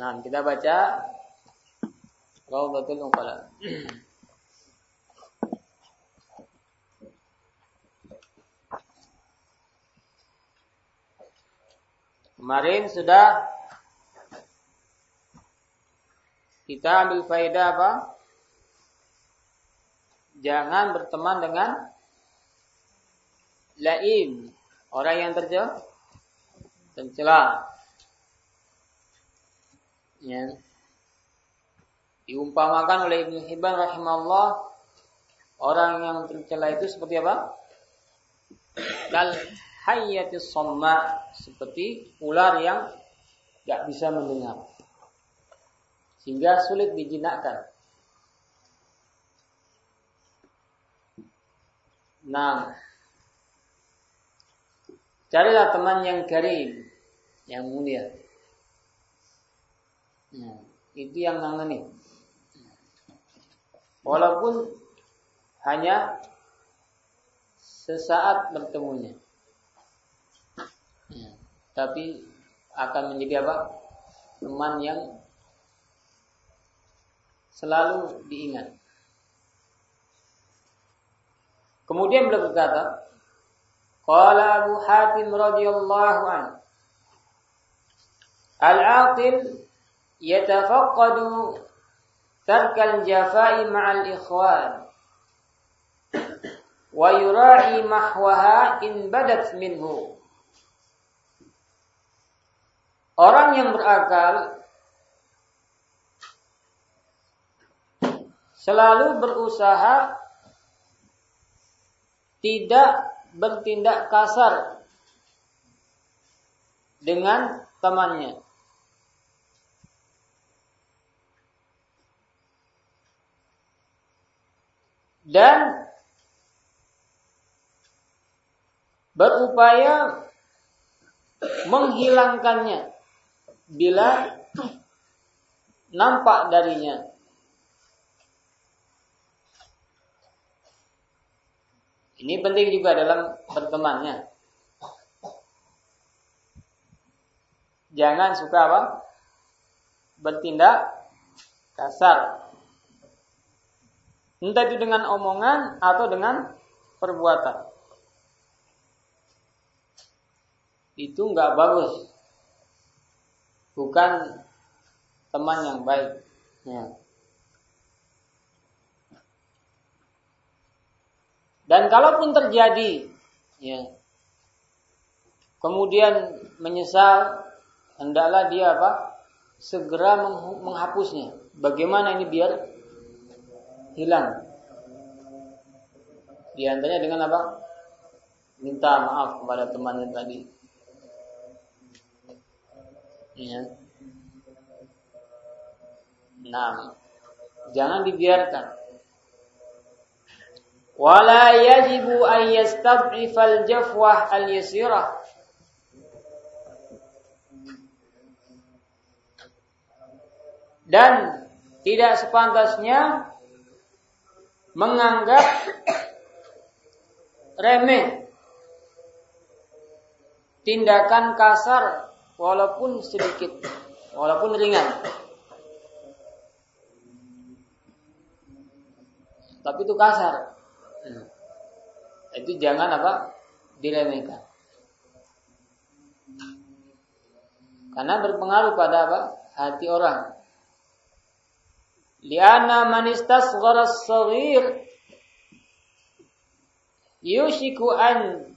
Nah, kita baca Rawdatul Uqala. Kemarin sudah kita ambil faedah apa? Jangan berteman dengan laim, orang yang terjauh tercela. Ya. Diumpamakan oleh Ibnu Hibban rahimahullah orang yang tercela itu seperti apa? Kal hayyatis somma seperti ular yang tidak bisa mendengar sehingga sulit dijinakkan. Nah, carilah teman yang karim, yang mulia. Nah, itu yang nangani. Walaupun hanya sesaat bertemunya. Ya, tapi akan menjadi apa? Teman yang selalu diingat. Kemudian beliau berkata, Qala Abu Hatim radhiyallahu anhu Al-aqil yatafaqqadu tarkal jafa'i ma'al ikhwan wa yura'i mahwaha in badat minhu Orang yang berakal selalu berusaha tidak bertindak kasar dengan temannya. Dan berupaya menghilangkannya bila nampak darinya. Ini penting juga dalam bertemannya. Jangan suka apa? Bertindak kasar. Entah itu dengan omongan atau dengan perbuatan. Itu nggak bagus bukan teman yang baik. Ya. Dan kalaupun terjadi, ya, kemudian menyesal, hendaklah dia apa? Segera menghapusnya. Bagaimana ini biar hilang? Di antaranya dengan apa? Minta maaf kepada temannya tadi Ya. Nah, jangan dibiarkan. Wala yajibu an yastab'ifal jafwah al-yasirah. Dan tidak sepantasnya menganggap remeh tindakan kasar walaupun sedikit, walaupun ringan. Tapi itu kasar. Itu jangan apa? Diremehkan. Karena berpengaruh pada apa? Hati orang. Liana manistas gharas saghir yushiku an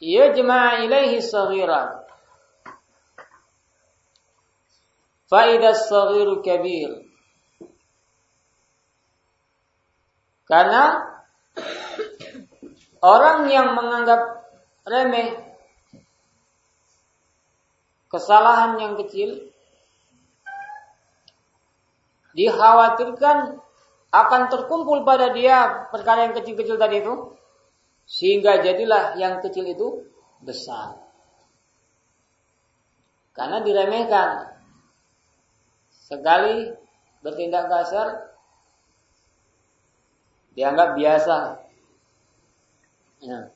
yajma' ilaihi saghiran idza saghiru kabir. Karena orang yang menganggap remeh kesalahan yang kecil dikhawatirkan akan terkumpul pada dia perkara yang kecil-kecil tadi itu sehingga jadilah yang kecil itu besar. Karena diremehkan. Sekali bertindak kasar dianggap biasa. Ya.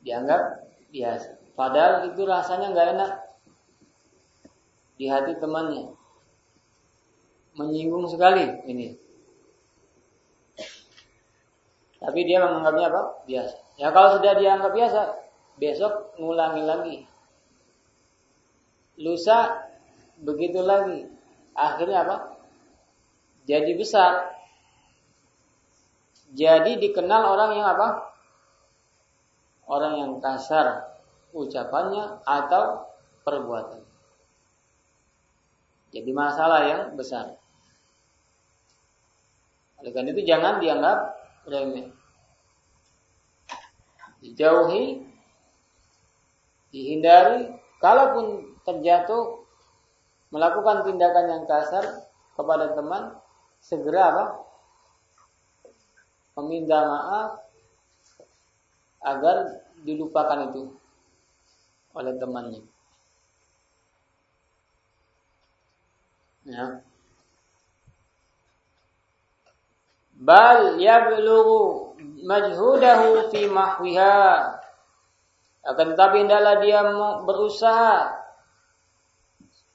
Dianggap biasa. Padahal itu rasanya nggak enak di hati temannya. Menyinggung sekali ini. Tapi dia menganggapnya apa? Biasa. Ya kalau sudah dianggap biasa, besok ngulangi lagi. Lusa begitu lagi. Akhirnya apa? Jadi besar. Jadi dikenal orang yang apa? Orang yang kasar ucapannya atau perbuatan. Jadi masalah yang besar. Oleh karena itu jangan dianggap remeh. Dijauhi, dihindari, kalaupun terjatuh melakukan tindakan yang kasar kepada teman, segera apa? Meminta maaf agar dilupakan itu oleh temannya. Ya. Bal yablughu majhudahu fi mahwiha. Akan tetapi hendaklah dia berusaha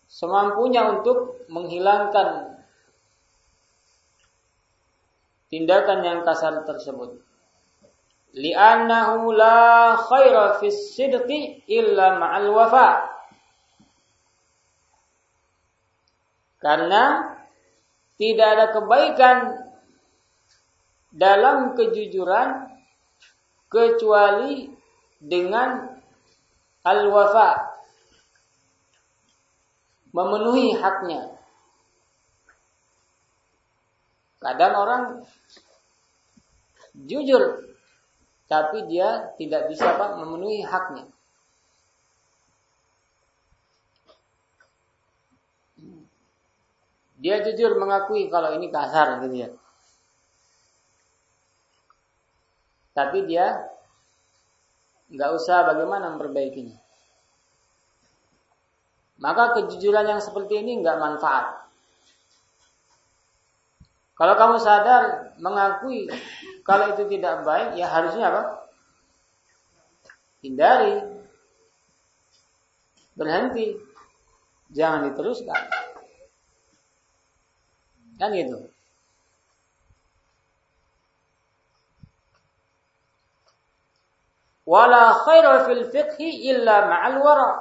semampunya untuk menghilangkan tindakan yang kasar tersebut li'annahu la khaira fis sidqi illa ma'al wafa. Karena tidak ada kebaikan dalam kejujuran kecuali dengan al-wafa memenuhi haknya. Kadang orang jujur tapi dia tidak bisa Pak memenuhi haknya. Dia jujur mengakui kalau ini kasar gitu ya. Tapi dia nggak usah bagaimana memperbaikinya. Maka kejujuran yang seperti ini nggak manfaat. Kalau kamu sadar mengakui kalau itu tidak baik, ya harusnya apa? Hindari. Berhenti. Jangan diteruskan. Kan gitu. Wala fil fiqhi illa ma'al wara.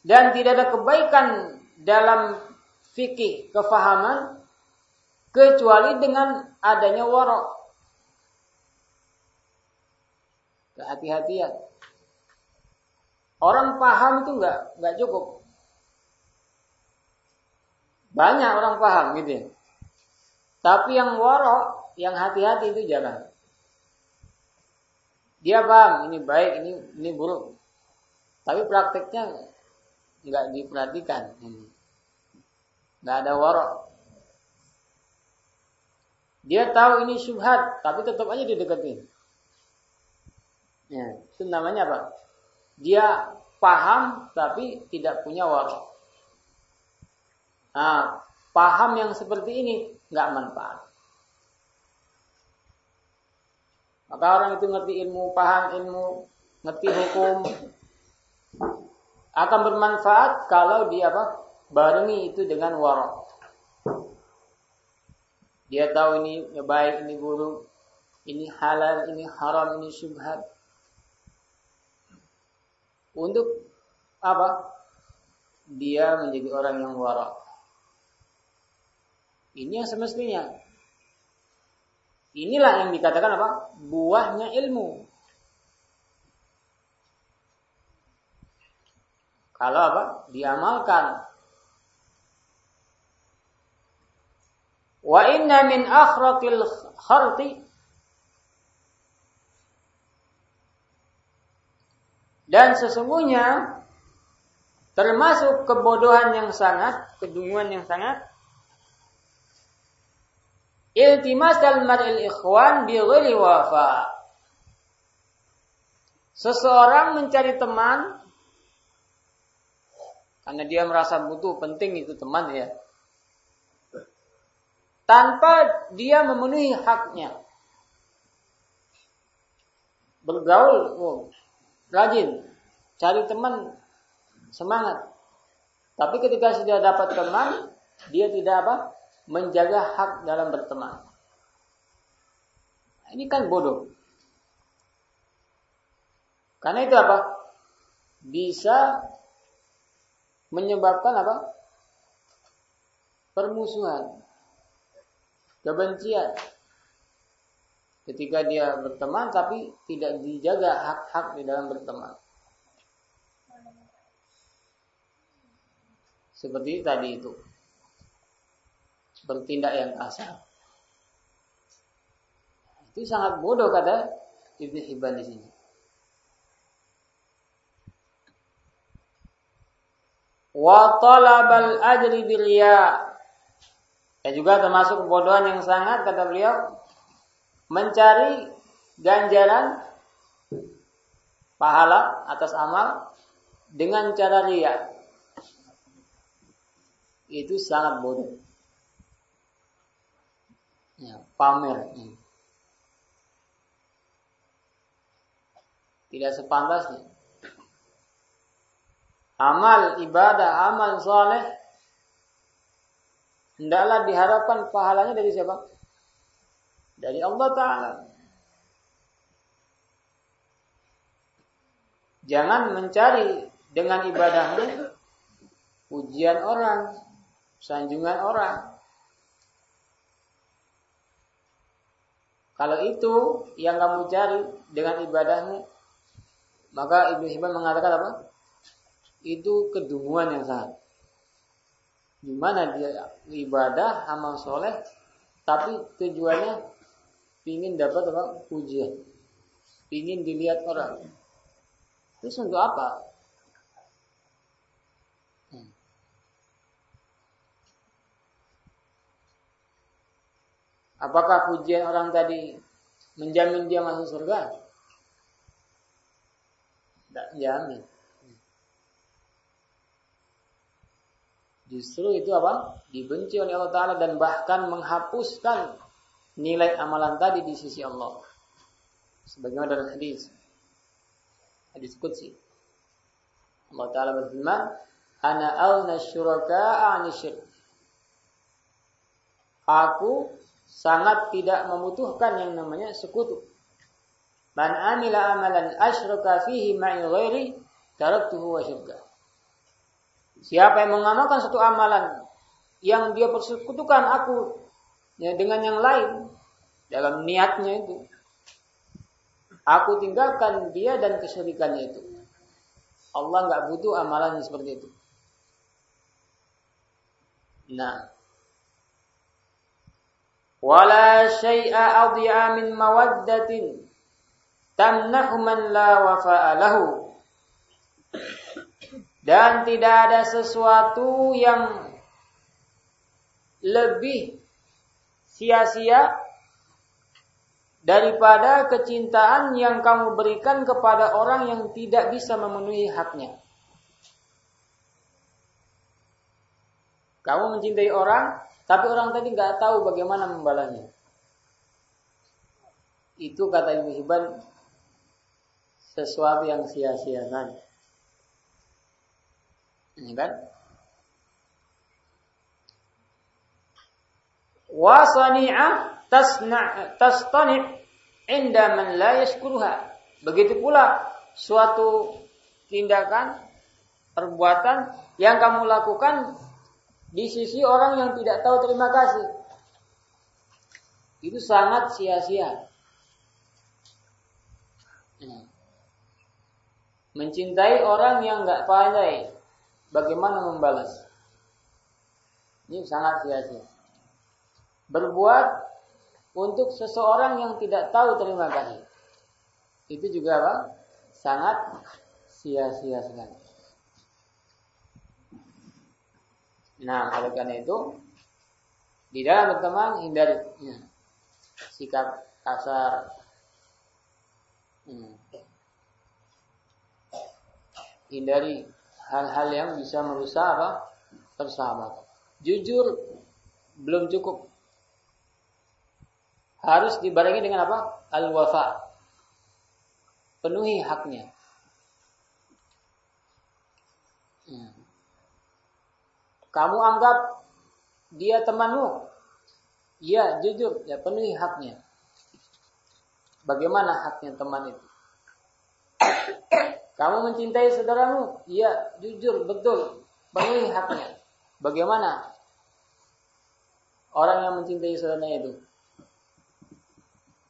Dan tidak ada kebaikan dalam fikih kefahaman kecuali dengan adanya warok. Kehati-hatian. Orang paham itu nggak nggak cukup. Banyak orang paham gitu ya. Tapi yang warok, yang hati-hati itu jangan. Dia paham ini baik, ini ini buruk. Tapi prakteknya nggak diperhatikan. Nggak ada warok. Dia tahu ini syubhat, tapi tetap aja dideketin. Ya, itu namanya apa? Dia paham tapi tidak punya warok. Nah, paham yang seperti ini nggak manfaat. Maka orang itu ngerti ilmu, paham ilmu, ngerti hukum, akan bermanfaat kalau dia apa? Barengi itu dengan warok. Dia tahu ini baik, ini buruk, ini halal, ini haram, ini syubhat. Untuk apa? Dia menjadi orang yang warak. Ini yang semestinya. Inilah yang dikatakan apa? Buahnya ilmu. Kalau apa? Diamalkan. Wa inna min akhratil kharti dan sesungguhnya termasuk kebodohan yang sangat, kedunguan yang sangat iltimas al mar'il ikhwan bi ghairi wafa. Seseorang mencari teman karena dia merasa butuh penting itu teman ya tanpa dia memenuhi haknya. Bergaul, oh, rajin, cari teman, semangat. Tapi ketika sudah dapat teman, dia tidak apa? Menjaga hak dalam berteman. Ini kan bodoh. Karena itu apa? Bisa menyebabkan apa? Permusuhan, kebencian. Ketika dia berteman tapi tidak dijaga hak-hak di dalam berteman. Seperti tadi itu. Bertindak yang kasar. Itu sangat bodoh kata Ibnu Hibban di sini. wa talabal ajri birriya. Dan juga termasuk kebodohan yang sangat kata beliau mencari ganjaran pahala atas amal dengan cara ria. Itu sangat bodoh. Ya, pamer. Tidak sepantasnya amal ibadah, amal soleh hendaklah diharapkan pahalanya dari siapa? Dari Allah Ta'ala. Jangan mencari dengan ibadahmu pujian orang, sanjungan orang. Kalau itu yang kamu cari dengan ibadahmu, maka Ibnu Hibban mengatakan apa? itu kedunguan yang sangat. Gimana dia ibadah, amal soleh, tapi tujuannya ingin dapat apa? Pujian, ingin dilihat orang. Terus untuk apa? Apakah pujian orang tadi menjamin dia masuk surga? Tidak jamin. Justru itu apa? Dibenci oleh Allah Ta'ala dan bahkan menghapuskan nilai amalan tadi di sisi Allah. Sebagaimana dalam hadis. Hadis Qudsi. Allah Ta'ala berfirman, Ana awna syuraka'a syirk. Aku sangat tidak membutuhkan yang namanya sekutu. Man amila amalan asyraka fihi ma'i ghairi taraktuhu wa syirka. Siapa yang mengamalkan satu amalan yang dia persekutukan aku ya, dengan yang lain dalam niatnya itu, aku tinggalkan dia dan kesyirikannya itu. Allah nggak butuh amalan seperti itu. Nah, wala syai'a adhi'a min mawaddatin tamnahu man la wafa'a lahu dan tidak ada sesuatu yang lebih sia-sia daripada kecintaan yang kamu berikan kepada orang yang tidak bisa memenuhi haknya. Kamu mencintai orang, tapi orang tadi nggak tahu bagaimana membalanya. Itu kata Ibu Hibban sesuatu yang sia-sia saja. Ini kan? Wasani'ah tasna' inda man la yashkuruha. Begitu pula suatu tindakan perbuatan yang kamu lakukan di sisi orang yang tidak tahu terima kasih. Itu sangat sia-sia. Mencintai orang yang nggak pandai bagaimana membalas. Ini sangat sia-sia. Berbuat untuk seseorang yang tidak tahu terima kasih. Itu juga apa? Sangat sia-sia sekali. Nah, oleh karena itu di dalam berteman hindari ya, sikap kasar. Hmm. Hindari hal-hal yang bisa merusak apa? persahabatan. Jujur belum cukup. Harus dibarengi dengan apa? Al-wafa. Penuhi haknya. Ya. Kamu anggap dia temanmu? Ya, jujur, ya penuhi haknya. Bagaimana haknya teman itu? Kamu mencintai saudaramu? Ya, jujur, betul, penuhi haknya. Bagaimana orang yang mencintai saudaranya itu?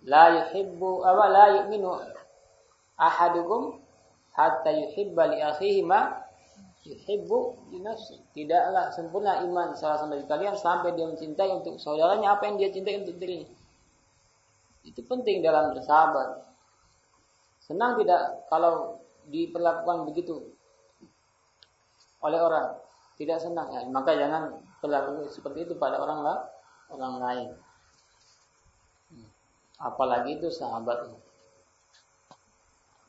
La yuhibbu awa la yu'minu ahadukum hatta yuhibba li akhihi yuhibbu li. Tidaklah sempurna iman salah dari kalian sampai dia mencintai untuk saudaranya apa yang dia cintai untuk dirinya. Itu penting dalam bersahabat. Senang tidak kalau diperlakukan begitu oleh orang? Tidak senang ya, maka jangan berlaku seperti itu pada orang lah, orang lain. Apalagi itu sahabat.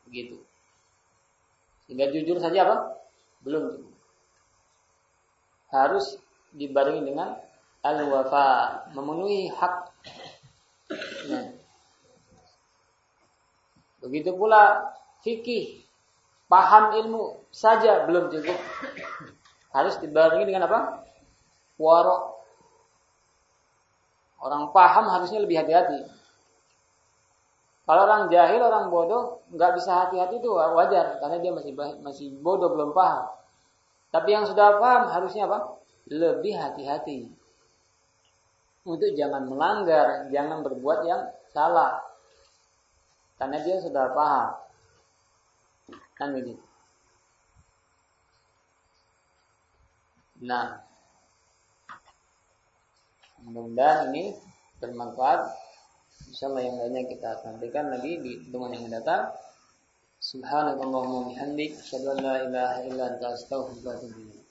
Begitu. Sehingga jujur saja apa? Belum. Harus dibarengi dengan al-wafa, memenuhi hak. Nah. Begitu pula fikih, paham ilmu saja belum cukup. Harus dibarengi dengan apa? Warok. Orang paham harusnya lebih hati-hati. Kalau orang jahil, orang bodoh, nggak bisa hati-hati itu wajar karena dia masih masih bodoh belum paham. Tapi yang sudah paham harusnya apa? Lebih hati-hati. Untuk jangan melanggar, jangan berbuat yang salah. Karena dia sudah paham. Kan begitu. Nah, mudah-mudahan ini bermanfaat Insyaallah yang lainnya kita sampaikan lagi di pertemuan yang mendatang. Subhanallahumma bihamdik, asyhadu an la ilaha illa anta astaghfiruka wa atubu ilaik.